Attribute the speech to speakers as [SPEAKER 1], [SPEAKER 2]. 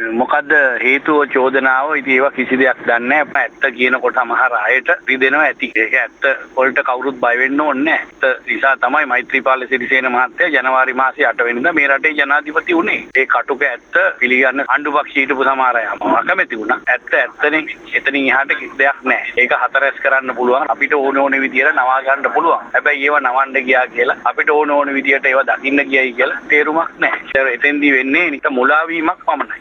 [SPEAKER 1] මොකද්ද හේතුව චෝදනාව ඉතින් ඒවා කිසි දෙයක් දන්නේ නැහැ. ඇත්ත කියනකොට මහර අයට රිදෙනවා ඇති. ඒක ඇත්ත වලට කවුරුත් බය වෙන්න ඕනේ නැහැ. ඇත්ත නිසා තමයි මෛත්‍රීපාල සිරිසේන මහත්තයා ජනවාරි මාසේ 8 වෙනිදා මේ රටේ ජනාධිපති වුණේ. ඒ කටුක ඇත්ත පිළිගන්න අඬුපක්ෂ හිටපු සමහර අය අකමැති වුණා. ඇත්ත ඇත්තනේ එතනින් එහාට දෙයක් නැහැ. ඒක හතරස් කරන්න පුළුවන්. අපිට ඕන ඕන විදියට නවා ගන්න පුළුවන්. හැබැයි ඒව නවන්න ගියා කියලා අපිට ඕන ඕන විදියට ඒව දකින්න ගියයි කියලා තේරුමක් නැහැ. ඒක එතෙන්දී වෙන්නේ නික මුලාවීමක් පමණයි.